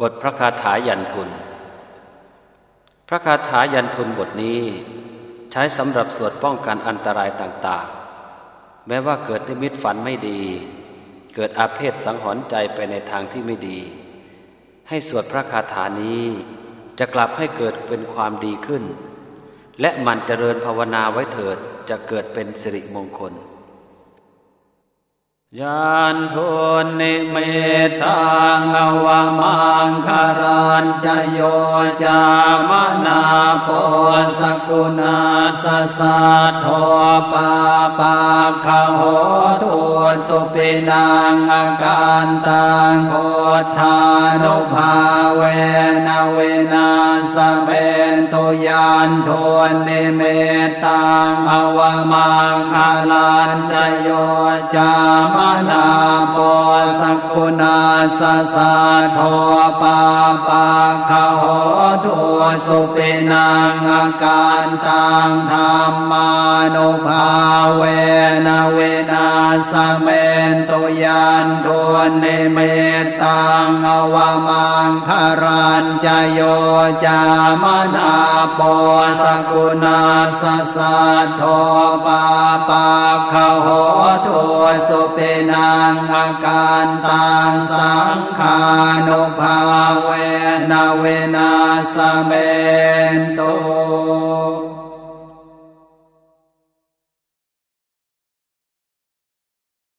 บทพระคาถายันทุน พระคาถายันทุนบทนี้ใช้สำหรับสวดป้องกันอันตรายต่างๆ แม้ว่าเกิดนิมิตฝันไม่ดี เกิดอาเพศสังหรณ์ใจไปในทางที่ไม่ดี ให้สวดพระคาถานี้จะกลับให้เกิดเป็นความดีขึ้น และมันเจริญภาวนาไว้เถิดจะเกิดเป็นสิริมงคล ยานทุนนิเมตังอวมังคารันจโยจามนาโปสกุณาสสัทโทปาปาคโหตุสุปินังอาการตังโพธานุภาเวนเวนาสเม ตุยานทุนนิเมตังอวมังคารันจโยจามนาโปสกุณาสสะโทปาปาคโหทุสุเปนังอาการตังธรรมานุภาเวนเวนาสเมนตุยันทุนในเมตตังอวมังคารันจโยจามนา โปสกุณาสสะโทปาปาคโหทุสุปินังอาการตังสังขานุภาเวนาเวนาสเมนโต